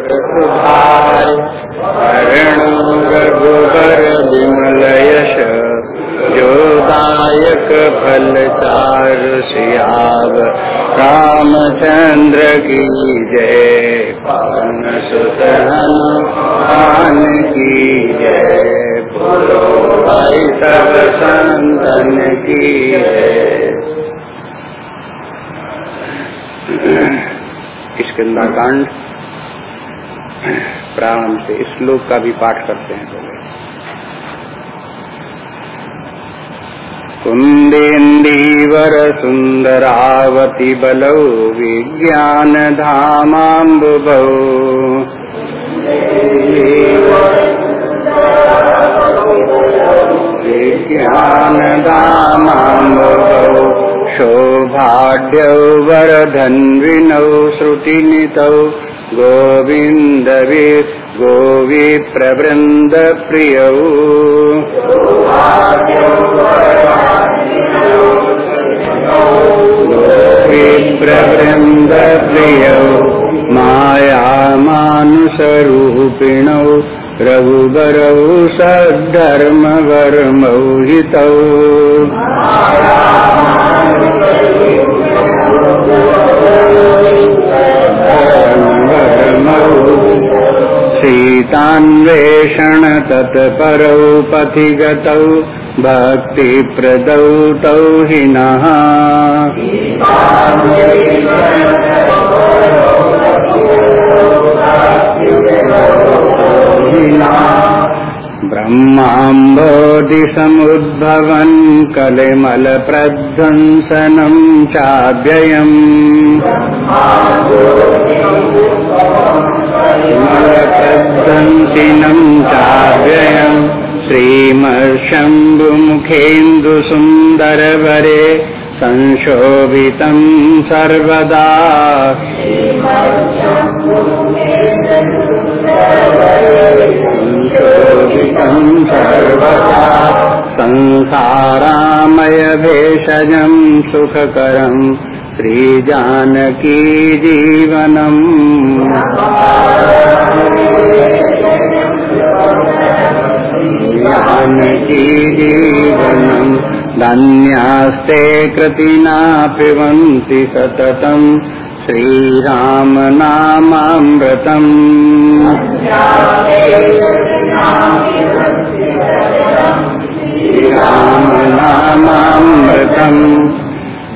रघुबर विमल यश जोदायक फल चार सियाव रामचंद्र की जय पवन सुत हनुमान की जय, बोलो भाई सब संतन की जय। किसकिदा कांड। प्रारंभ से, इस श्लोक का भी पाठ करते हैं बोले। कुंदेन्दीवर सुंदरावती बलौ विज्ञान धामाबुभौ विज्ञान धामाबुभौ शोभाढ्यौ वरधन्विनौ श्रुतिनितौ। गोविन्दवि गोविप्रवृन्दप्रियौ गोविप्रवृन्दप्रियौ मायामानुषरूपिणौ रघुबरौ सद्धर्मवर्मौ हितौ। सीतान्वेषण तत्परौ पथि गतौ भक्तिप्रदौ तौ हि नः। ब्रह्माम्बोधिसमुद्भवन् कलिमलप्रध्वंसनम् चाव्ययम् मलप्रध्वंसिनम् चाव्ययम् श्रीमर्शम्भुमुखेन्दुसुन्दरवरे संशोभितम् सर्वदा। संशोभितम् सर्वदा। संसारामय भेषजम् सुखकरम् श्रीजानकी जीवनम्। जानकी जीवनम्। धन्यास्ते कृतिना पिबन्ति सततम्। श्रीराम नामामृतम्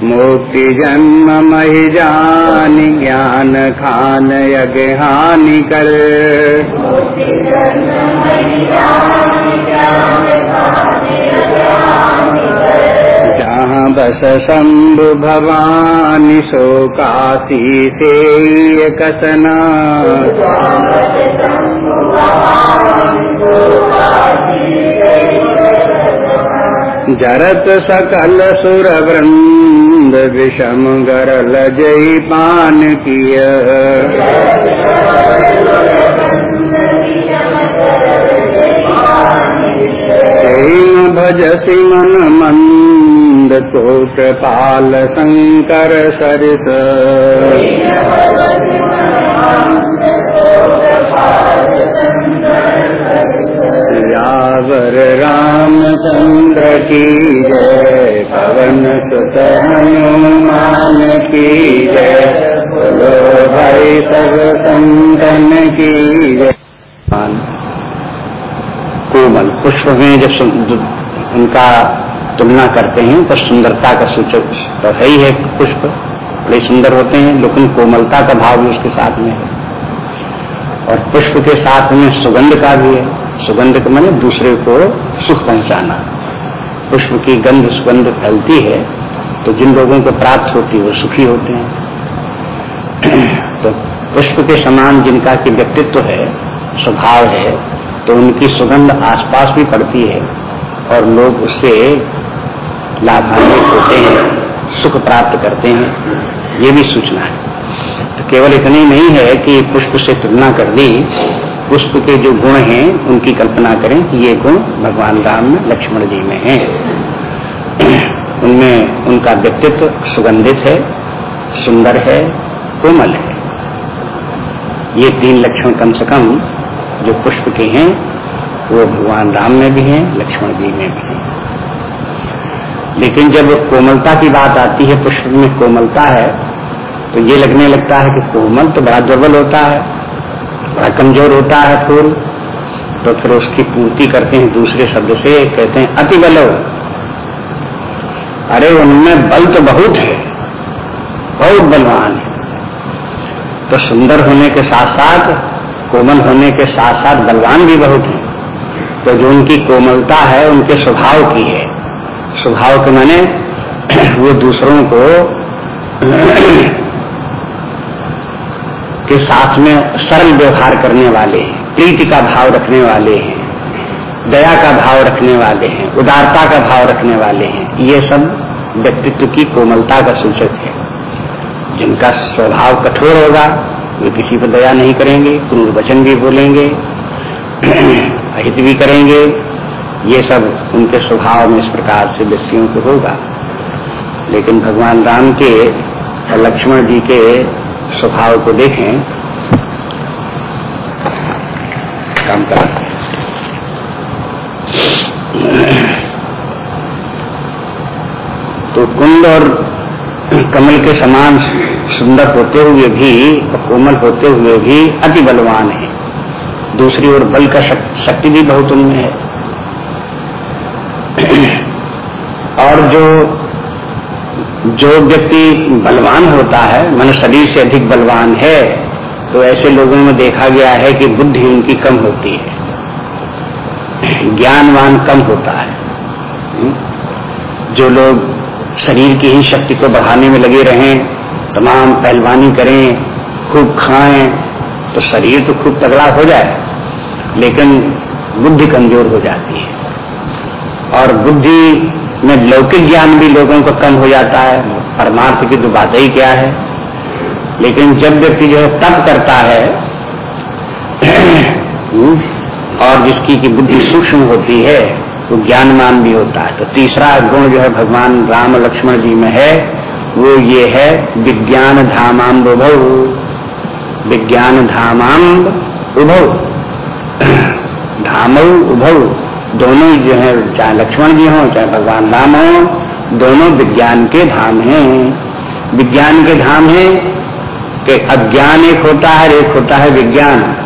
नामामृतम् मुक्तिजन्म महि जानि ज्ञान खान यज्ञ हानि कर जहाँ बस शंभु भवानी सो काशी से कसना जरत सकल सुर वृंद विषम गरल जय पान किय। भजसी मन मंद कोट पाल शंकर सरित यावर रामचंद्र की जय, पवन सुत हनुमान की जय, बोलो भाई सब संतन की जय। कोमल पुष्प में जब उनका तुलना करते हैं तो सुंदरता का सूचक तो है ही है पुष्प। बड़े सुंदर होते हैं, लेकिन कोमलता का भाव भी उसके साथ में है। और पुष्प के साथ में सुगंध का भी है। सुगंध का मैंने दूसरे को सुख पहुंचाना। पुष्प की गंध सुगंध फैलती है तो जिन लोगों को प्राप्त होती है, वो सुखी होते हैं। तो पुष्प के समान जिनका की व्यक्तित्व है, स्वभाव है तो उनकी सुगंध आसपास भी पड़ती है, और लोग उससे लाभान्वित होते हैं, सुख प्राप्त करते हैं। ये भी सूचना है। तो केवल इतनी नहीं है कि पुष्प से तुलना कर दी पुष्प के जो गुण हैं, उनकी कल्पना करें कि ये गुण भगवान राम में लक्ष्मण जी में हैं। उनमें उनका व्यक्तित्व सुगंधित है, सुंदर है, कोमल है। ये तीन लक्षण कम से कम जो पुष्प के हैं, वो भगवान राम में भी हैं, लक्ष्मण जी में भी हैं। लेकिन जब कोमलता की बात आती है, पुष्प में कोमलता है तो ये लगने लगता है कि कोमल तो बड़ा दुर्बल होता है। बड़ा कमज़ोर होता है फूल तो फिर उसकी पूर्ति करते हैं दूसरे शब्द से, कहते हैं, अति बलो। अरे, उनमें बल तो बहुत है, बहुत बलवान है। तो सुंदर होने के साथ साथ कोमल होने के साथ साथ बलवान भी बहुत है। तो जो उनकी कोमलता है, उनके स्वभाव की है। स्वभाव के माने, वो दूसरों को के साथ में सरल व्यवहार करने वाले हैं, प्रीति का भाव रखने वाले हैं, दया का भाव रखने वाले हैं, उदारता का भाव रखने वाले हैं, ये सब व्यक्तित्व की कोमलता का सूचक है। जिनका स्वभाव कठोर होगा, वे किसी पर दया नहीं करेंगे, क्रूर वचन भी बोलेंगे, अहित भी करेंगे, ये सब उनके स्वभाव में इस प्रकार से व्यक्तियों को होगा। लेकिन भगवान राम के लक्ष्मण जी के स्वभाव को देखें, काम कर। तो कुंड और कमल के समान सुंदर होते हुए भी और कोमल होते हुए भी अति बलवान है। दूसरी ओर बल का शक्ति भी बहुत उनमें है और जो जो व्यक्ति बलवान होता है मन शरीर से अधिक बलवान है तो ऐसे लोगों में देखा गया है कि बुद्धि उनकी कम होती है। ज्ञानवान कम होता है। जो लोग शरीर की ही शक्ति को बढ़ाने में लगे रहें, तमाम पहलवानी करें, खूब खाएँ तो शरीर तो खूब तगड़ा हो जाए, लेकिन बुद्धि कमज़ोर हो जाती है। और बुद्धि में लौकिक ज्ञान भी लोगों को कम हो जाता है परमार्थ की तो बात ही क्या है? लेकिन जब व्यक्ति जो है तप करता है, और जिसकी की बुद्धि सूक्ष्म होती है, वो तो ज्ञानमान भी होता है। तो तीसरा गुण जो है भगवान राम लक्ष्मण जी में है, वो ये है विज्ञान धामाम्ब उभव विज्ञान धामाम्ब उभव धामऊ उभव दोनों जो है, चाहे लक्ष्मण जी हों, चाहे भगवान राम हो दोनों विज्ञान के धाम हैं। विज्ञान के धाम हैं कि अज्ञान एक होता है, एक होता है विज्ञान।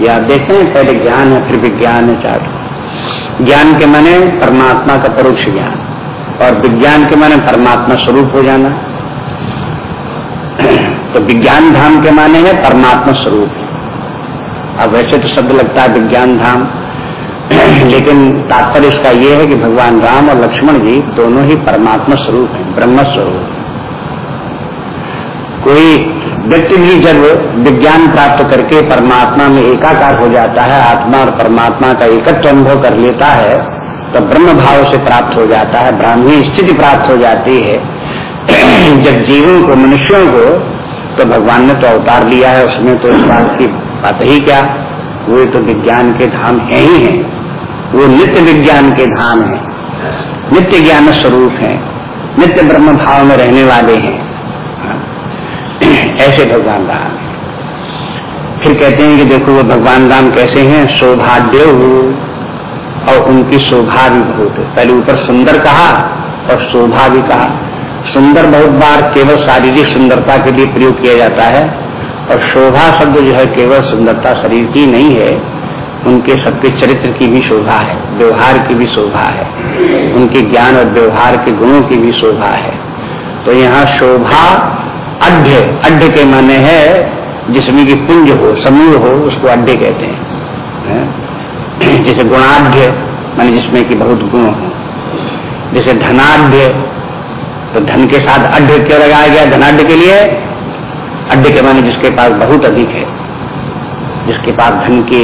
ये आप देखते हैं, पहले ज्ञान है, फिर विज्ञान है चार। ज्ञान के माने परमात्मा का परोक्ष ज्ञान और विज्ञान के माने परमात्मा स्वरूप हो जाना। तो विज्ञान धाम के माने है परमात्मा स्वरूप। अब वैसे तो शब्द लगता है विज्ञान धाम। लेकिन तात्पर्य इसका यह है कि भगवान राम और लक्ष्मण जी दोनों ही परमात्मा स्वरूप हैं, ब्रह्म स्वरूप कोई व्यक्ति भी जब विज्ञान प्राप्त करके परमात्मा में एकाकार हो जाता है, आत्मा और परमात्मा का एकत्व अनुभव कर लेता है तो ब्रह्म भाव से प्राप्त हो जाता है, ब्राह्मी स्थिति प्राप्त हो जाती है। जब जीवों को, मनुष्यों को तो भगवान ने तो अवतार लिया है उसमें तो इस बात की बात ही क्या, वो तो विज्ञान के धाम है ही है। वो नित्य विज्ञान के धाम है। नित्य ज्ञान स्वरूप है। नित्य ब्रह्म भाव में रहने वाले हैं। ऐसे भगवान राम फिर कहते हैं कि देखो वो भगवान राम कैसे हैं? सौभाग्य और उनकी शोभा भी बहुत है। पहले ऊपर सुंदर कहा और शोभा भी कहा। सुंदर बहुत बार केवल शारीरिक सुंदरता के लिए प्रयोग किया जाता है। और शोभा शब्द जो है केवल सुंदरता शरीर की नहीं है। उनके सबके चरित्र की भी शोभा है, व्यवहार की भी शोभा है, उनके ज्ञान और व्यवहार के गुणों की भी शोभा है। तो यहाँ शोभा अड्ढ अड्ढ के माने है, जिसमें कि पुंज हो, समूह हो, उसको अड्ढे कहते हैं। जैसे गुणाढ़ माने जिसमें कि बहुत गुण हो। जैसे धनाढ़ तो धन के साथ अड्ढ क्यों लगाया गया? धनाढ़ के लिए अड्ढे के माने जिसके पास बहुत अधिक है, जिसके पास धन की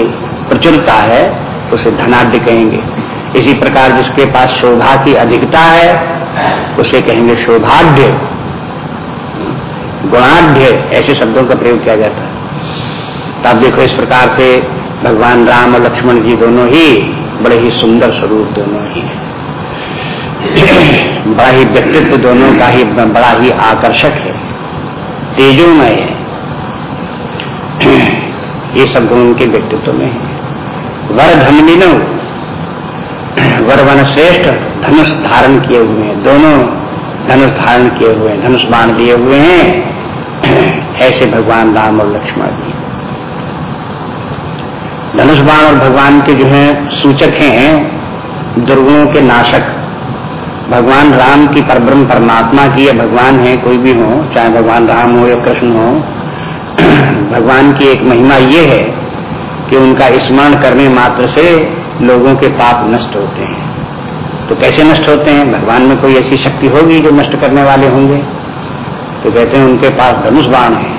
प्रचुरता है तो उसे धनाढ़ कहेंगे। इसी प्रकार जिसके पास शोभा की अधिकता है, उसे कहेंगे शोभाढ़। गुणाढ़, ऐसे शब्दों का प्रयोग किया जाता है। तो आप देखो इस प्रकार से भगवान राम और लक्ष्मण जी दोनों ही बड़े ही सुंदर स्वरूप दोनों ही है। बड़ा ही व्यक्तित्व दोनों का ही बड़ा ही आकर्षक है। तेजोमय है। ये सब गुण उनके व्यक्तित्व में है। वर धन वर वन श्रेष्ठ, धनुष धारण किए हुए हैं। दोनों धनुष धारण किए हुए हैं, धनुष बाण दिए हुए हैं। ऐसे भगवान राम और लक्ष्मण जी धनुष बाण और भगवान के जो है, सूचक हैं, दुर्गुणों के नाशक। भगवान राम की परब्रह्म परमात्मा की या भगवान है, कोई भी हो, चाहे भगवान राम हो या कृष्ण हो, भगवान की एक महिमा ये है कि उनका स्मरण करने मात्र से लोगों के पाप नष्ट होते हैं। तो कैसे नष्ट होते हैं? भगवान में कोई ऐसी शक्ति होगी जो नष्ट करने वाले होंगे? तो कहते हैं, उनके पास धनुष बाण है।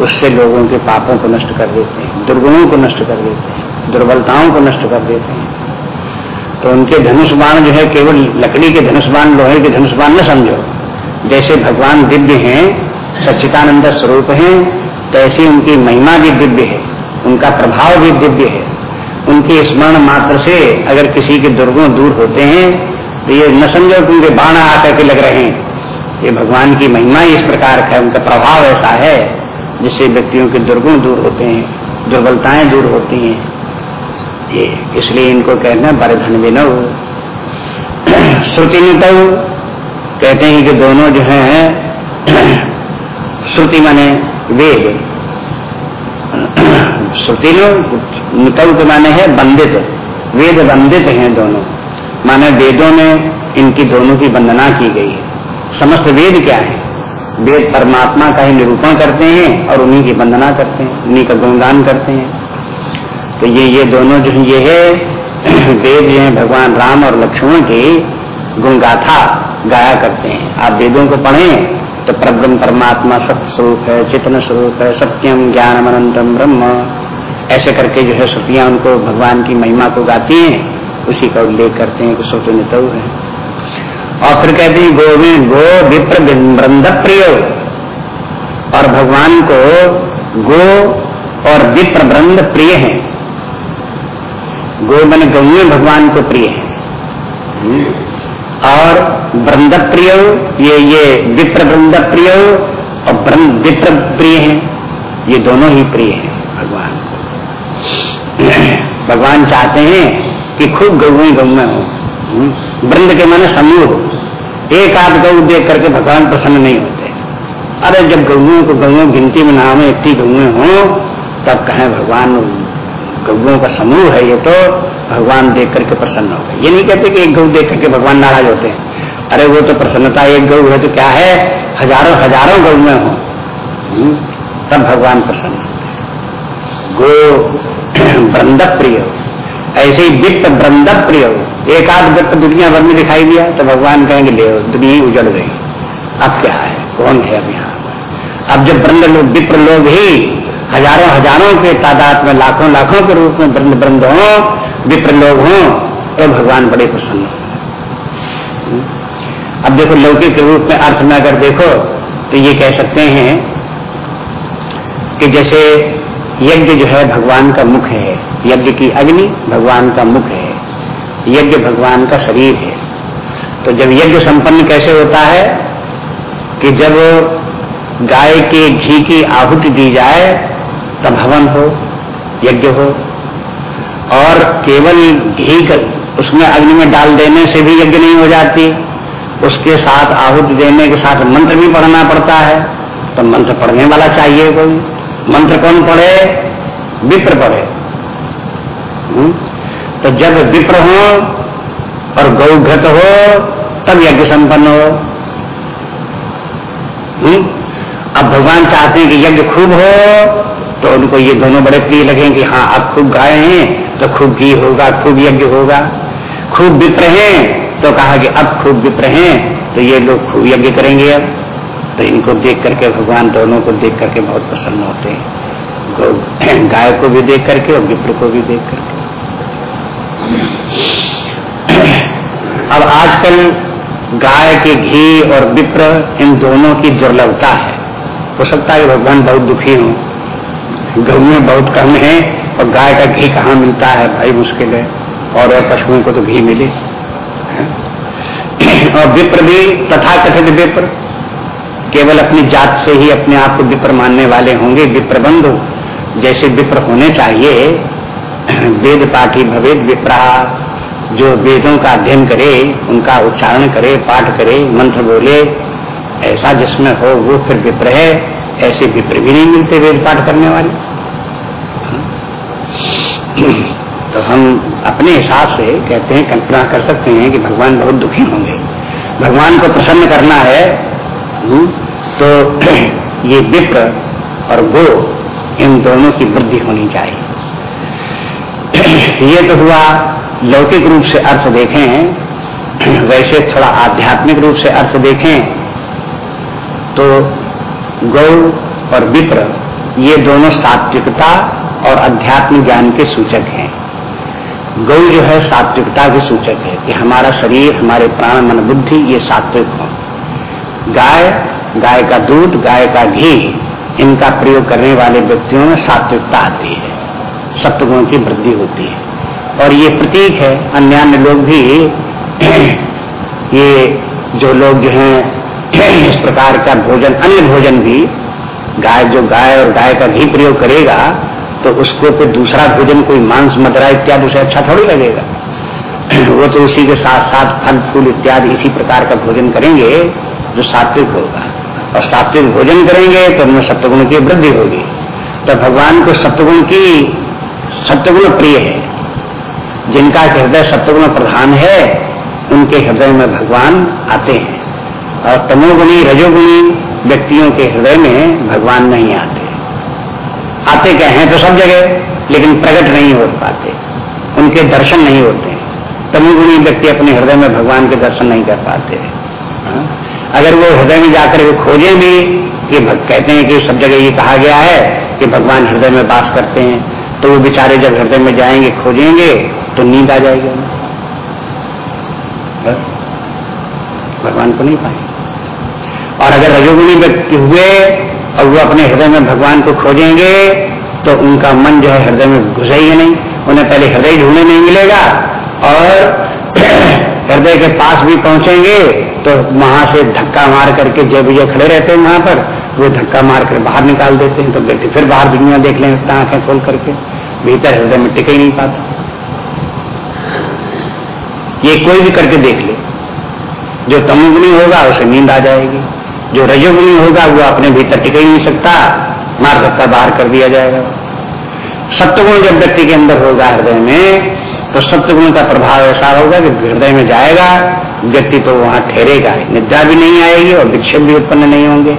उससे लोगों के पापों को नष्ट कर देते हैं, दुर्गुणों को नष्ट कर देते हैं, दुर्बलताओं को नष्ट कर देते हैं। तो उनके धनुष बाण जो है, केवल लकड़ी के धनुष बाण, लोहे के धनुष बाण न समझो। जैसे भगवान दिव्य हैं, सच्चिदानंद स्वरूप हैं, तैसी उनकी महिमा भी दिव्य है। उनका प्रभाव भी दिव्य है। उनके स्मरण मात्र से अगर किसी के दुर्गुण दूर होते हैं तो ये न समझो कि उनके बाण आकर के लग रहे हैं। ये भगवान की महिमा इस प्रकार का है, उनका प्रभाव ऐसा है, जिससे व्यक्तियों के दुर्गुण दूर होते हैं, दुर्बलताएँ दूर होती हैं। ये इसलिए इनको कहना धन विनव। श्रुति नित कहते हैं कि दोनों जो है, श्रुति माने वेद। श्रुति निकल के माने है बंदित, वेद बंदित हैं दोनों। माने वेदों में इनकी दोनों की वंदना की गई है। समस्त वेद क्या है? वेद परमात्मा का ही निरूपण करते हैं और उन्हीं की वंदना करते हैं, उन्हीं का गुणगान करते हैं। तो ये ये दोनों जो ये है, वेद जो है, भगवान राम और लक्ष्मण की गुणगाथा गाया करते हैं। आप वेदों को पढ़ें तो प्रब्रम परमात्मा सत्य स्वरूप है चेतन स्वरूप है, सत्यम ज्ञानम अनंतम ब्रह्म। ऐसे करके जो है श्रुतियाँ उनको भगवान की महिमा को गाती हैं, उसी का उल्लेख करते हैं कि श्रुति नित है। और फिर कहते हैं, गोविंद, गो विप्र वृंद प्रिय और भगवान को गो और विप्र वृंद प्रिय है। गो मन गौ भगवान को प्रिय है। हम्म। और वृंद प्रिय ये ये विप्र वृंद प्रिय और विप्र प्रिय है, ये दोनों ही प्रिय हैं भगवान। भगवान चाहते हैं कि खूब गऊ गऊ में हो वृंद के माने समूह हो। एक आध गऊ देख करके भगवान प्रसन्न नहीं होते। अरे जब गऊ को गऊ गिनती में नाम इतनी गऊ हो तब कहें भगवान गऊ का समूह है ये तो। भगवान देख करके प्रसन्न हो गए। ये नहीं कहते कि एक गौ देख करके भगवान नाराज़ होते हैं। अरे वो तो प्रसन्नता एक गौ है तो क्या है? हज़ारों हज़ारों गौ में हो। हम्म, तब भगवान प्रसन्न गो वृंद प्रिय ऐसे ही वित्त वृंद प्रिय एक आध वित्त दुनिया भर में दिखाई दिया तो भगवान कहेंगे ले दुनिया उजड़ गई। अब क्या है? कौन है अब यहाँ? अब जब वृंद लोग, विप्र लोग ही हज़ारों हज़ारों के तादाद में, लाखों लाखों के रूप में वृंद वृंद हो, विप्र लोग हों तो भगवान बड़े प्रसन्न अब देखो, लौकिक रूप में अर्थ में अगर देखो तो ये कह सकते हैं कि जैसे यज्ञ जो है भगवान का मुख है। यज्ञ की अग्नि भगवान का मुख है। यज्ञ भगवान का शरीर है। तो जब यज्ञ संपन्न कैसे होता है कि जब गाय के घी की आहुति दी जाए, तब हवन हो, यज्ञ हो, और केवल घी उसमें अग्नि में डाल देने से भी यज्ञ नहीं हो जाती। उसके साथ आहुति देने के साथ मंत्र भी पढ़ना पड़ता है। तो मंत्र पढ़ने वाला चाहिए कोई। मंत्र कौन पढ़े? विप्र पढ़े। हम्म? तो जब विप्र हो और गौघृत हो, तब यज्ञ संपन्न हो। हम्म? अब भगवान चाहते हैं कि यज्ञ खूब हो तो उनको ये दोनों बड़े प्रिय लगे कि हाँ अब खूब गाय हैं तो खूब घी होगा, खूब यज्ञ होगा। खूब विप्र हैं तो कहा कि अब खूब विप्र हैं तो ये लोग खूब यज्ञ करेंगे अब। तो इनको देख करके भगवान दोनों को देख करके बहुत प्रसन्न होते हैं। गाय को भी देख करके और विप्र को भी देख करके। अब आजकल गाय के घी और विप्र इन दोनों की दुर्लभता है। हो सकता है भगवान बहुत दुखी हों। में बहुत कम है और गाय का घी कहाँ मिलता है भाई मुश्किल है। और पशुओं को तो घी मिले। और विप्र भी तथा कथित विप्र। केवल अपनी जात से ही अपने आप को विप्र मानने वाले होंगे विप्र बंधु जैसे विप्र होने चाहिए, वेद पाठी भवेद विप्रा, जो वेदों का अध्ययन करे, उनका उच्चारण करे, पाठ करे, मंत्र बोले, ऐसा जिसमें हो, वो फिर विप्र है, ऐसे विप्र भी नहीं मिलते वेद पाठ करने वाले। तो हम अपने हिसाब से कहते हैं, कल्पना कर सकते हैं कि भगवान बहुत दुखी होंगे। भगवान को प्रसन्न करना है तो ये विप्र और गो इन दोनों की वृद्धि होनी चाहिए। ये तो हुआ लौकिक रूप से अर्थ देखें, वैसे थोड़ा आध्यात्मिक रूप से अर्थ देखें तो गौ और विप्र, ये दोनों सात्विकता और अध्यात्म ज्ञान के सूचक हैं। गौ जो है सात्विकता के सूचक है कि हमारा शरीर, हमारे प्राण मन बुद्धि ये सात्विक हो। गाय गाय का दूध, गाय का घी, इनका प्रयोग करने वाले व्यक्तियों में सात्विकता आती है, सत्वगुण की वृद्धि होती है। और ये प्रतीक है अन्य अन्य लोग भी ये जो लोग जो हैं, इस प्रकार का भोजन, अन्य भोजन भी, गाय, जो गाय और गाय का घी प्रयोग करेगा तो उसको फिर दूसरा भोजन, कोई मांस, मदरा इत्यादि उसे अच्छा थोड़ी लगेगा। वो तो उसी के साथ साथ फल, फूल इत्यादि इसी प्रकार का भोजन करेंगे जो सात्विक होगा। और सात्विक भोजन करेंगे तो उनमें सत्वगुण की वृद्धि होगी। तो भगवान को सत्वगुण की सत्वगुण प्रिय है। जिनका हृदय सत्वगुण प्रधान है, उनके हृदय में भगवान आते हैं। और तमोगुणी, रजोगुणी व्यक्तियों के हृदय में भगवान नहीं आते। आते क्या हैं तो सब जगह, लेकिन प्रकट नहीं हो पाते। उनके दर्शन नहीं होते। तमोगुणी व्यक्ति अपने हृदय में भगवान के दर्शन नहीं कर पाते। हाँ? अगर वो हृदय में जाकर वो खोजें भी, कि कहते हैं कि सब जगह ये कहा गया है कि भगवान हृदय में बास करते हैं तो वो बेचारे जब हृदय में जाएँगे, खोजेंगे तो नींद आ जाएगी। भगवान को नहीं पाएँगे। और अगर रजोगुणी व्यक्ति हुए और वो अपने हृदय में भगवान को खोजेंगे तो उनका मन जो है हृदय में घुसेगा नहीं। उन्हें पहले हृदय ढूँढने नहीं मिलेगा और हृदय के पास भी पहुँचेंगे तो वहाँ से धक्का मार करके जय विजय खड़े रहते हैं वहाँ पर, वो धक्का मार कर बाहर निकाल देते हैं तो व्यक्ति फिर बाहर दुनिया देख लें आँखें खोल करके। भीतर हृदय में टिके ही नहीं पाता। ये कोई भी करके देख ले। जो तमुगुनी होगा, उसे नींद आ जाएगी। जो रजोगुणी होगा, वो अपने भीतर टिक ही नहीं सकता। मार धक्का बाहर कर दिया जाएगा। सत्यगुण जब व्यक्ति के अंदर होगा हृदय में तो सत्यगुण का प्रभाव ऐसा होगा कि हृदय में जाएगा, व्यक्ति तो वहाँ ठहरेगा। निद्रा भी नहीं आएगी और विक्षेप भी उत्पन्न नहीं होंगे।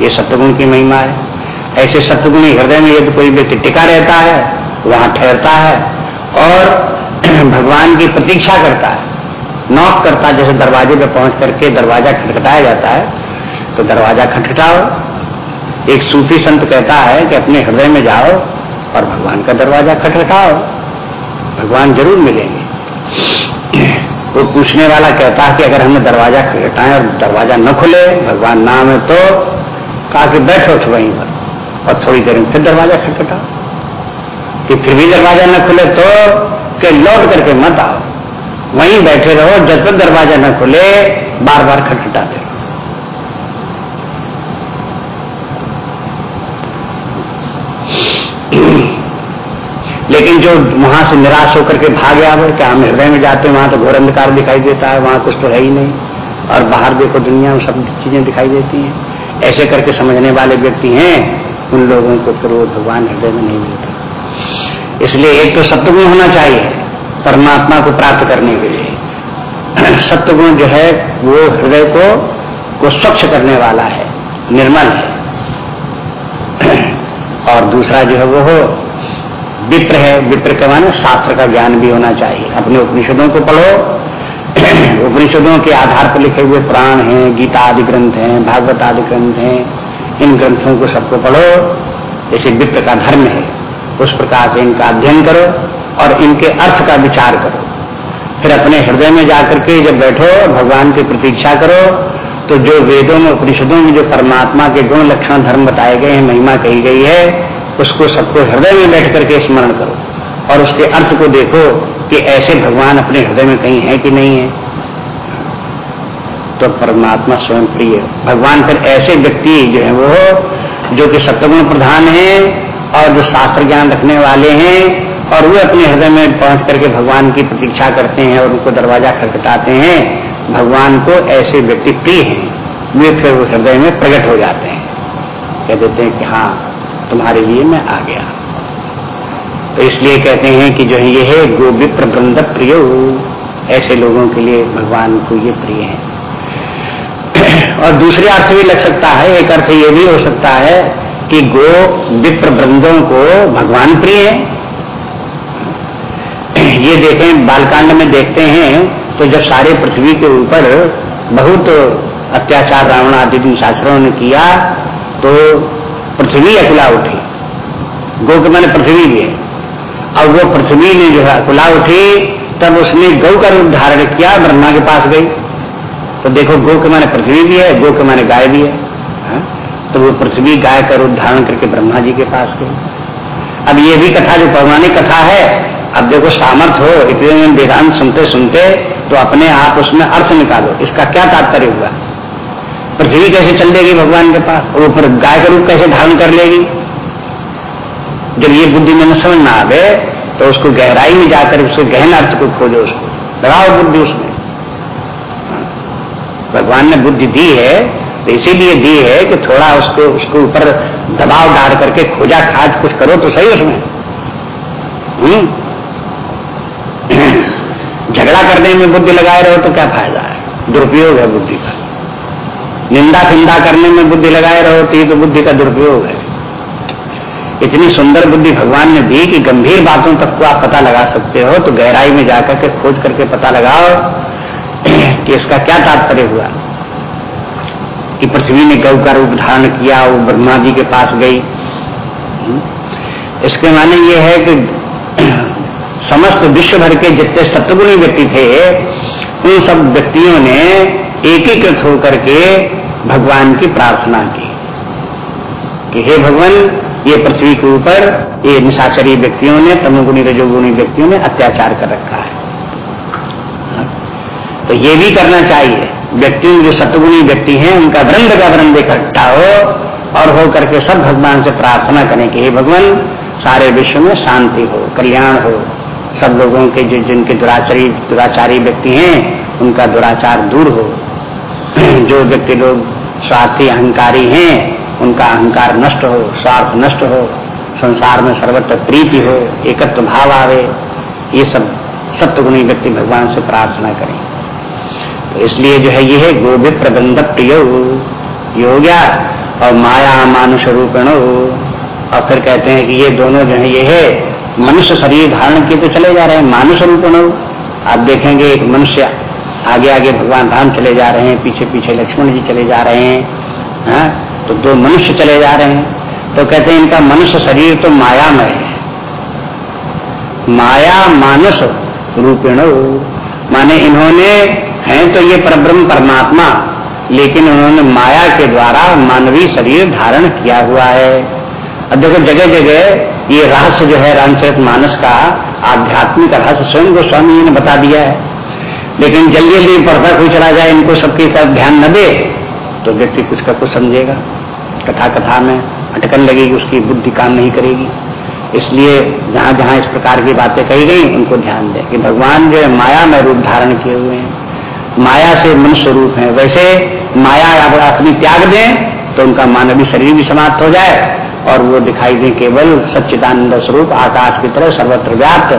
ये सत्यगुण की महिमा है। ऐसे सत्यगुणी हृदय में यदि कोई व्यक्ति टिका रहता है, वहाँ ठहरता है और भगवान की प्रतीक्षा करता है, नॉक करता है, जैसे दरवाजे पर पहुँच करके दरवाज़ा खटखटाया जाता है तो दरवाज़ा खटखटाओ। एक सूफी संत कहता है कि अपने हृदय में जाओ और भगवान का दरवाज़ा खटखटाओ। भगवान ज़रूर मिलेंगे। वो पूछने वाला कहता है कि अगर हमें दरवाज़ा खटखटाएँ और दरवाज़ा न खुले, भगवान नाम है तो कहा कि बैठो तो वहीं पर। और थोड़ी देर में फिर दरवाज़ा खटखटाओ कि फिर भी दरवाज़ा न खुले तो कि लौट करके मत आओ। वहीं बैठे रहो, जब तक दरवाज़ा न खुले बार बार खटखटाते लेकिन जो वहाँ से निराश होकर के भाग गया वो, क्या हम हृदय में जाते हैं? वहाँ तो घोर अंधकार दिखाई देता है, वहाँ कुछ तो है ही नहीं। और बाहर देखो दुनिया में सब चीज़ें दिखाई देती हैं। ऐसे करके समझने वाले व्यक्ति हैं, उन लोगों को फिर वो भगवान हृदय में नहीं मिलता। इसलिए एक तो सत्वगुण होना चाहिए, परमात्मा को प्राप्त करने के लिए। सत्वगुण जो है, वो हृदय को को स्वच्छ करने वाला है, निर्मल है। और दूसरा जो है वो हो विप्र है, विप्र के माने शास्त्र का ज्ञान भी होना चाहिए। अपने उपनिषदों को पढ़ो। उपनिषदों के आधार पर लिखे हुए प्राण हैं, गीता आदि ग्रंथ हैं, भागवत आदि ग्रंथ हैं, इन ग्रंथों को सबको पढ़ो। जैसे विप्र का धर्म है, उस प्रकार से इनका अध्ययन करो और इनके अर्थ का विचार करो। फिर अपने हृदय में जाकर के जब बैठो भगवान की प्रतीक्षा करो तो जो वेदों में, उपनिषदों में जो परमात्मा के गुण, लक्षण, धर्म बताए गए हैं, महिमा कही गई है उसको सबको हृदय में बैठ करके स्मरण करो और उसके अर्थ को देखो कि ऐसे भगवान अपने हृदय में कहीं है कि नहीं है। तो परमात्मा स्वयं प्रिय। भगवान फिर ऐसे व्यक्ति जो है वो, जो कि सत्यगुण प्रधान है और जो शास्त्र ज्ञान रखने वाले हैं और वे अपने हृदय में पहुँच करके भगवान की प्रतीक्षा करते हैं और उनको दरवाज़ा खटखटाते हैं, भगवान को ऐसे व्यक्ति प्रिय हैं। वे फिर हृदय में प्रकट हो जाते हैं। कह देते हैं कि हाँ तुम्हारे लिए मैं आ गया। तो इसलिए कहते हैं कि जो है ये है गोविप्र वृंद प्रिय, ऐसे लोगों के लिए भगवान को ये प्रिय है। और दूसरे अर्थ भी लग सकता है, एक अर्थ ये भी हो सकता है कि गो विप्र वृंदों को भगवान प्रिय है। ये देखें, बालकांड में देखते हैं तो जब सारे पृथ्वी के ऊपर बहुत अत्याचार, रावण आदि शास्त्रों ने किया तो पृथ्वी अकुला उठी। गो के मैंने पृथ्वी भी है और वो पृथ्वी ने जो है अकुला उठी, तब उसने गौ का रूप धारण किया, ब्रह्मा के पास गई। तो देखो, गौ के माने पृथ्वी भी है, गो के माने गाय भी है, हा? तो वो पृथ्वी गाय का रूप धारण करके ब्रह्मा जी के पास गई। अब ये भी कथा, जो पौराणिक कथा है, अब देखो, सामर्थ हो, इतने वेदांत सुनते सुनते तो अपने आप उसमें अर्थ निकालो। इसका क्या तात्पर्य हुआ? पृथ्वी कैसे चल देगी भगवान के पास? और ऊपर गाय का रूप कैसे धारण कर लेगी? जब ये बुद्धि में न समझ में आवे तो उसको गहराई में जाकर उसके गहन अर्थ को खोजो उसको। लगाओ बुद्धि उसमें। भगवान ने बुद्धि दी है तो इसीलिए दी है कि थोड़ा उसको उसको ऊपर दबाव डाल करके खोजा खाज कुछ करो तो सही उसमें। हम्म? झगड़ा करने में बुद्धि लगाए रहो तो क्या फ़ायदा है? दुरुपयोग है बुद्धि का। निंदा फिंदा करने में बुद्धि लगाए रहो तो ये तो बुद्धि का दुरुपयोग है। इतनी सुंदर बुद्धि भगवान ने दी कि गंभीर बातों तक को आप पता लगा सकते हो तो गहराई में जाकर के खोज करके पता लगाओ कि इसका क्या तात्पर्य हुआ। कि पृथ्वी ने गौ का रूप धारण किया, वो ब्रह्मा जी के पास गई। इसके माने ये है कि समस्त विश्व भर के जितने सत्गुणी व्यक्ति थे, उन सब व्यक्तियों ने एकीकृत होकर के भगवान की प्रार्थना की कि हे भगवान, ये पृथ्वी के ऊपर ये निशाचरी व्यक्तियों ने तमुगुणी रजोगुणी व्यक्तियों ने अत्याचार कर रखा है। तो ये भी करना चाहिए। व्यक्ति, जो सतगुणी व्यक्ति हैं, उनका वृंद का वृंद इकट्ठा हो और हो करके सब भगवान से प्रार्थना करें कि हे भगवान, सारे विश्व में शांति हो, कल्याण हो। सब लोगों के जो, जिनके दुराचारी दुराचारी व्यक्ति हैं, उनका दुराचार दूर हो। जो व्यक्ति लोग स्वार्थी अहंकारी हैं, उनका अहंकार नष्ट हो, स्वार्थ नष्ट हो, संसार में सर्वत्र प्रीति हो, एकत्व भाव आवे, ये सब सत्य व्यक्ति भगवान से प्रार्थना करें। तो इसलिए जो है, ये है गोविद प्रबंध प्रिय ये हो गया और माया मानुष रूपेण। और फिर कहते हैं कि ये दोनों जो है, ये है मनुष्य शरीर धारण किए तो चले जा रहे हैं, मानुष रूपेण। आप देखेंगे एक मनुष्य आगे आगे भगवान राम चले जा रहे हैं, पीछे पीछे लक्ष्मण जी चले जा रहे हैं, हा? तो दो मनुष्य चले जा रहे हैं। तो कहते हैं इनका मनुष्य शरीर तो मायामय है। माया मानस रूपेण माने इन्होंने, हैं तो ये परब्रह्म परमात्मा, लेकिन उन्होंने माया के द्वारा मानवीय शरीर धारण किया हुआ है। अब देखो जगह जगह ये रहस्य जो है रामचरित मानस का आध्यात्मिक रहस्य, स्वयं को स्वामी जी ने बता दिया है। लेकिन जल्दी जल्दी पढ़ता कोई चला जाए, इनको सबकी तरफ़ ध्यान न दे तो व्यक्ति कुछ का कुछ समझेगा। कथा कथा में अटकन लगेगी उसकी बुद्धि काम नहीं करेगी। इसलिए जहाँ जहाँ इस प्रकार की बातें कही गई, उनको ध्यान दें कि भगवान जो है, माया में रूप धारण किए हुए हैं। माया से मनुष्य रूप है। वैसे माया अगर अपनी त्याग दें तो उनका मानवीय शरीर भी समाप्त हो जाए और वो दिखाई दे केवल सच्चिदानंद स्वरूप, आकाश की तरह सर्वत्र व्याप्त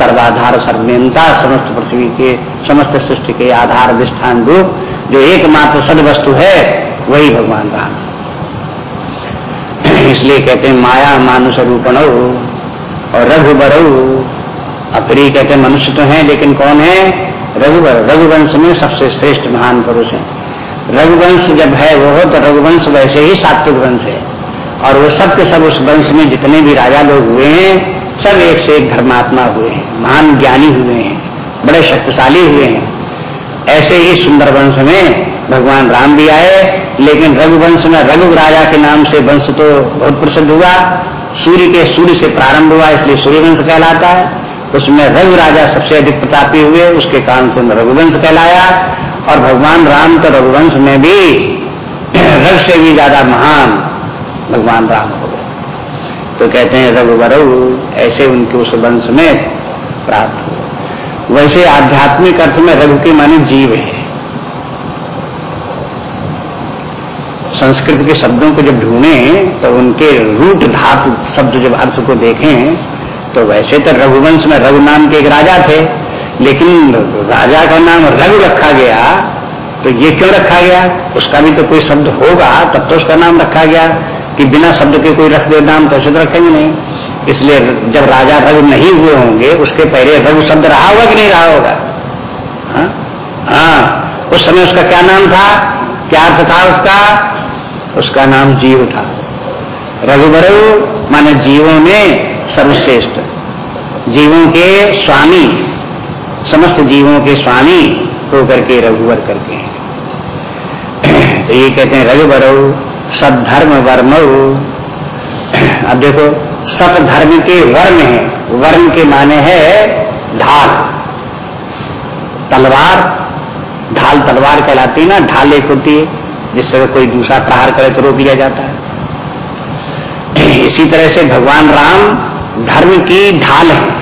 सर्वाधार सर्वनियंता समस्त पृथ्वी के, समस्त सृष्टि के आधार विष्ठान रूप जो एकमात्र सद वस्तु है, वही भगवान राम। इसलिए कहते हैं, माया मानुष रूपण और रघुबर। फिर कहते मनुष्य तो है, लेकिन कौन है? रघुबर। रघुवंश में सबसे श्रेष्ठ महान पुरुष है। रघुवंश जब है वो तो रघुवंश वैसे ही सात्विक वंश है। और वो सब के सब उस वंश में जितने भी राजा लोग हुए हैं सब एक से एक धर्मात्मा हुए हैं, महान ज्ञानी हुए हैं, बड़े शक्तिशाली हुए हैं। ऐसे ही सुंदर वंश में भगवान राम भी आए, लेकिन रघुवंश में रघु राजा के नाम से वंश तो बहुत प्रसिद्ध हुआ। सूर्य के सूर्य से प्रारंभ हुआ, इसलिए सूर्यवंश कहलाता है। उसमें रघु राजा सबसे अधिक प्रतापी हुए, उसके कारण से रघुवंश कहलाया। और भगवान राम तो रघुवंश में भी रघ से भी ज़्यादा महान भगवान राम हो गए। तो कहते हैं रघुवर ऐसे उनके उस वंश में प्राप्त हुए वैसे आध्यात्मिक अर्थ में रघु के माने जीव है। संस्कृत के शब्दों को जब ढूंढे तो उनके रूट धातु शब्द जब अर्थ को देखें तो वैसे तो रघुवंश में रघु नाम के एक राजा थे, लेकिन राजा का नाम रघु रखा गया तो ये क्यों रखा गया? उसका भी तो कोई शब्द होगा, तब तो उसका नाम रखा गया। कि बिना शब्द के कोई रख दे नाम तो ऐसे तो रखेंगे नहीं। इसलिए जब राजा रघु नहीं हुए होंगे उसके पहले रघु शब्द रहा होगा कि नहीं रहा होगा? हाँ, हाँ। उस समय उसका क्या नाम था? क्या अर्थ था उसका? उसका नाम जीव था। रघुबरु माने जीवों में सर्वश्रेष्ठ। जीवों के स्वामी समस्त जीवों के स्वामी होकर के रघुवर करके तो ये कहते हैं रघुबरऊ सदधर्म वर्म अब देखो सत धर्म के वर्ण है। वर्म के माने है ढाल। तलवार ढाल तलवार कहलाती है ना, ढाल एक होती है, जिससे कोई दूसरा प्रहार करे तो रोक लिया जाता है। इसी तरह से भगवान राम धर्म की ढाल है।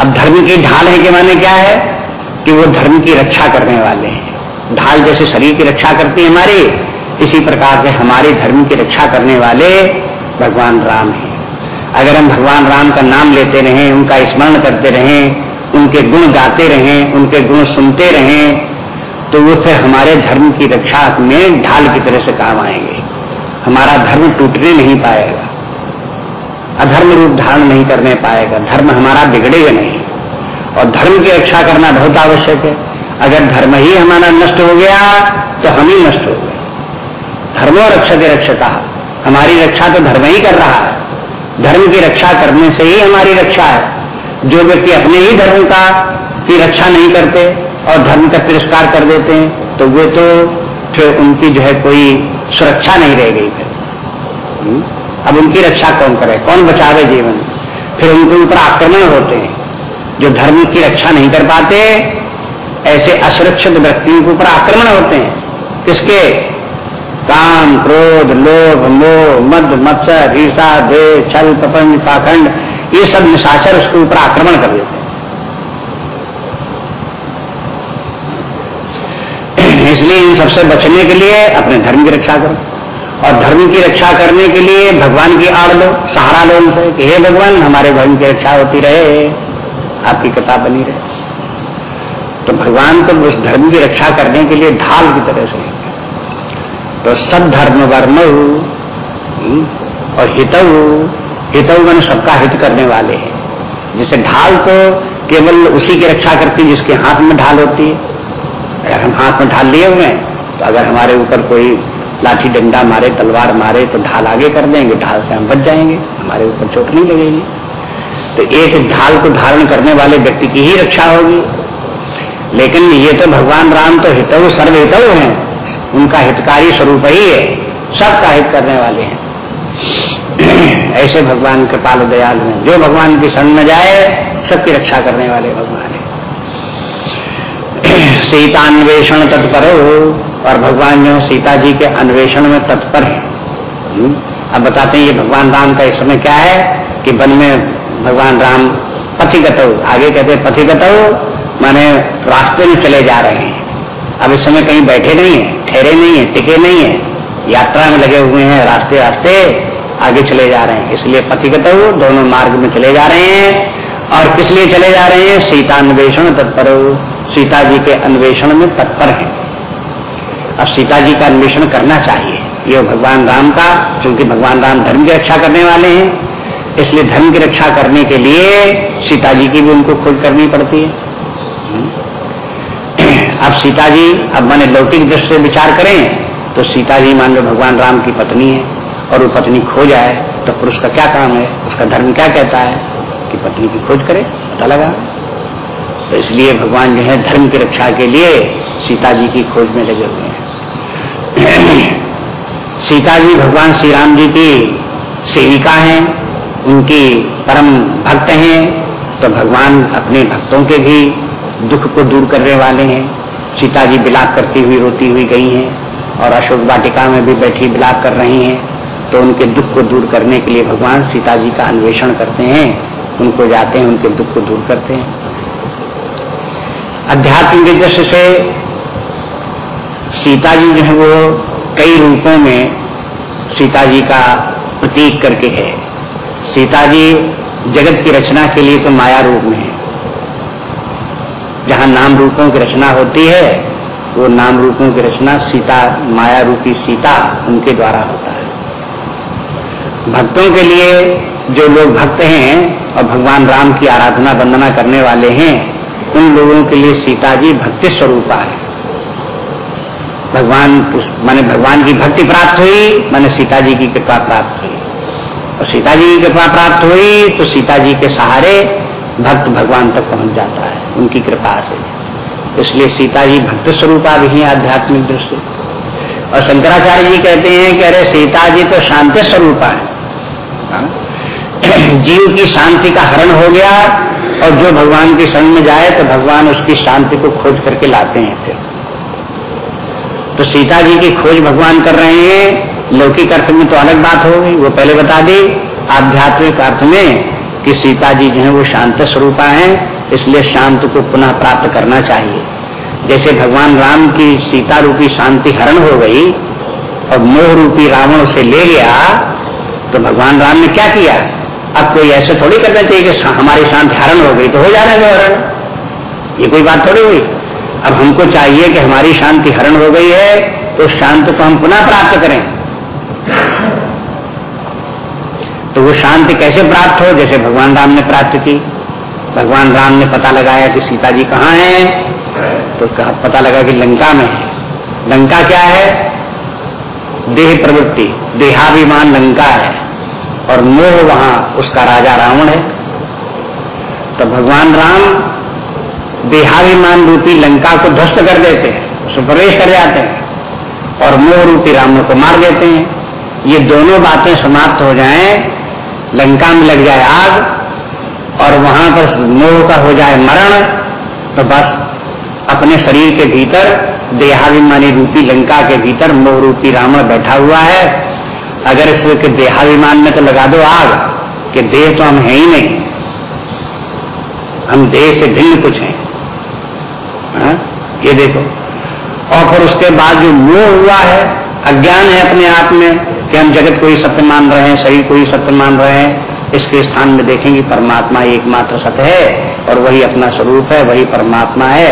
अब धर्म की ढाल है के माने क्या है? कि वो धर्म की रक्षा करने वाले ढाल जैसे शरीर की रक्षा करती है हमारी, इसी प्रकार से हमारे धर्म की रक्षा करने वाले भगवान राम हैं। अगर हम भगवान राम का नाम लेते रहें, उनका स्मरण करते रहें, उनके गुण गाते रहें, उनके गुण सुनते रहें तो वो फिर हमारे धर्म की रक्षा में ढाल की तरह से काम आएँगे। हमारा धर्म टूटने नहीं पाएगा। अधर्म रूप धारण नहीं करने पाएगा। धर्म हमारा बिगड़ेगा नहीं। और धर्म की रक्षा करना बहुत आवश्यक है। अगर धर्म ही हमारा नष्ट हो गया तो हम ही नष्ट हो गए। धर्मो रक्षक रक्षका हमारी रक्षा तो धर्म ही कर रहा है। धर्म की रक्षा करने से ही हमारी रक्षा है। जो व्यक्ति अपने ही धर्म का की रक्षा नहीं करते और धर्म का तिरस्कार कर देते हैं तो वे तो फिर उनकी जो है कोई सुरक्षा नहीं रह गई फिर। हम्म? अब उनकी रक्षा कौन करे? कौन बचावे जीवन? फिर उनके ऊपर आक्रमण होते हैं। जो धर्म की रक्षा नहीं कर पाते ऐसे असुरक्षित व्यक्तियों के ऊपर आक्रमण होते हैं। किसके? काम, क्रोध, लोभ, मोह, मद मत्सर ईर्षा दे छल, प्रपंच, पाखंड, ये सब निशाचर उसके ऊपर आक्रमण कर देते हैं। इसलिए इन सबसे बचने के लिए अपने धर्म की रक्षा करो। और धर्म की रक्षा करने के लिए भगवान की आड़ लो, सहारा लो उनसे कि, हे भगवान, हमारे धर्म की रक्षा होती रहे, आपकी कथा बनी रहे। तो भगवान तो उस धर्म की रक्षा करने के लिए ढाल की तरह से तो सब धर्म वर्म हम्म, और हितव हितव मन सबका हित करने वाले हैं। जैसे ढाल तो केवल उसी की रक्षा करती है जिसके हाथ में ढाल होती है। अगर हम हाथ में ढाल लिए हुए हैं तो अगर हमारे ऊपर कोई लाठी डंडा मारे तलवार मारे तो ढाल आगे कर देंगे ढाल से हम बच जाएँगे हमारे ऊपर चोट नहीं लगेगी। तो एक ढाल को धारण करने वाले व्यक्ति की ही रक्षा होगी लेकिन ये तो भगवान राम तो हितव सर्वहितव हैं। उनका हितकारी स्वरूप ही है। सबका हित करने वाले हैं। ऐसे भगवान के पाल दयाल में जो भगवान की शरण में जाए, सबकी रक्षा करने वाले भगवान है। सीतान्वेषण तत्पर हो, और भगवान जो सीता जी के अन्वेषण में तत्पर है। हम्म? अब बताते हैं ये भगवान राम का इस समय क्या है, कि वन में भगवान राम पथिगत हो। आगे कहते हैं पथिगत माने रास्ते में चले जा रहे हैं। अब इस समय कहीं बैठे नहीं है, ठहरे नहीं है, टिके नहीं है। यात्रा में लगे हुए हैं, रास्ते रास्ते आगे चले जा रहे हैं। इसलिए पथिगत दोनों मार्ग में चले जा रहे हैं। और किस लिए चले जा रहे हैं? सीता अन्वेषण तत्पर सीता जी के अन्वेषण में तत्पर है। अब सीता जी का अन्वेषण करना चाहिए। ये भगवान राम का क्योंकि भगवान राम धर्म की रक्षा करने वाले हैं, इसलिए धर्म की रक्षा करने के लिए सीता जी की भी उनको खोज करनी पड़ती है। अब सीता जी अब मैंने लौकिक दृष्टि से विचार करें तो सीता जी मान लो भगवान राम की पत्नी है, और वो पत्नी खो जाए तो पुरुष का क्या काम है? उसका धर्म क्या कहता है? कि पत्नी की खोज करे, पता लगा। तो इसलिए भगवान जो है धर्म की रक्षा के लिए सीता जी की खोज में लगे हुए हैं। सीता जी भगवान श्री राम जी की सेविका हैं, उनकी परम भक्त हैं तो भगवान अपने भक्तों के भी दुख को दूर करने वाले हैं। सीता जी बिलाप करती हुई, रोती हुई गई हैं और अशोक वाटिका में भी बैठी बिलाप कर रही हैं। तो उनके दुख को दूर करने के लिए भगवान सीता जी का अन्वेषण करते हैं। उनको जाते हैं, उनके दुख को दूर करते हैं। अध्यात्म की दृष्टि से सीता जी जो है वो कई रूपों में सीता जी का प्रतीक करके है। सीता जी जगत की रचना के लिए तो माया रूप में है। जहाँ नाम रूपों की रचना होती है, वो नाम रूपों की रचना सीता, माया रूपी सीता उनके द्वारा होता है। भक्तों के लिए जो लोग भक्त हैं और भगवान राम की आराधना, वंदना करने वाले हैं, उन लोगों के लिए सीता जी भक्ति स्वरूपा है। भगवान माने भगवान की भक्ति प्राप्त हुई, माने सीता जी की कृपा प्राप्त हुई। और सीता जी की कृपा प्राप्त हुई तो सीता जी के सहारे भक्त भगवान तक पहुँच जाता है, उनकी कृपा से। इसलिए सीता जी भक्त स्वरूपा भी है आध्यात्मिक दृष्टि। और शंकराचार्य जी कहते हैं कि अरे सीता जी तो शांति स्वरूपा है। हाँ? जीव की शांति का हरण हो गया, और जो भगवान की शरण में जाए तो भगवान उसकी शांति को खोज करके लाते हैं फिर। तो सीता जी की खोज भगवान कर रहे हैं, लौकिक अर्थ में तो अलग बात होगी वो पहले बता दी, आध्यात्मिक अर्थ में कि सीता जी जो है, वो शांत स्वरूपा है, इसलिए शांत को पुनः प्राप्त करना चाहिए। जैसे भगवान राम की सीता रूपी शांति हरण हो गई और मोह रूपी रावण उसे ले गया तो भगवान राम ने क्या किया? अब कोई ऐसे थोड़ी करना चाहिए कि हमारी शांति हरण हो गई तो हो जाने दो हरण। ये कोई बात थोड़ी हुई? अब हमको चाहिए कि हमारी शांति हरण हो गई है तो शांत को हम पुनः प्राप्त करें। तो वो शांति कैसे प्राप्त हो? जैसे भगवान राम ने प्राप्त की। भगवान राम ने पता लगाया कि सीता जी कहाँ है तो पता लगा कि लंका में है। लंका क्या है? देह प्रवृत्ति, देहाभिमान लंका है, और मोह वहाँ उसका राजा रावण है। तो भगवान राम देहाभिमान रूपी लंका को ध्वस्त कर देते हैं, उसमें प्रवेश कर जाते हैं, और मोह रूपी रावण को मार देते हैं। ये दोनों बातें समाप्त हो जाएँ लंका में लग जाए आग और वहाँ पर मोह का हो जाए मरण तो बस अपने शरीर के भीतर, देहाभिमानी रूपी लंका के भीतर मोह रूपी रावण बैठा हुआ है। अगर इसके देहाभिमान में तो लगा दो आग, कि देह तो हम है ही नहीं। हम देह से भिन्न कुछ हैं। हा? ये देखो। और फिर उसके बाद जो मोह हुआ है, अज्ञान है अपने आप में कि हम जगत को ही सत्य मान रहे हैं, शरीर को ही सत्य मान रहे हैं, इसके स्थान में देखेंगे परमात्मा एकमात्र सत्य है और वही अपना स्वरूप है, वही परमात्मा है।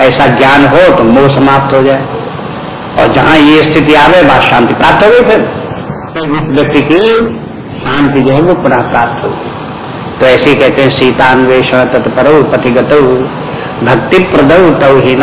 ऐसा ज्ञान हो तो मोह समाप्त हो जाए। और जहाँ ये स्थिति आवे बात शांति प्राप्त हो गई फिर। तो उस व्यक्ति की शांति जो है वो पुनः प्राप्त होगी तो ऐसे कहते हैं, सीतान्वेषण तत्पर पतिगत भक्ति प्रदव तव ही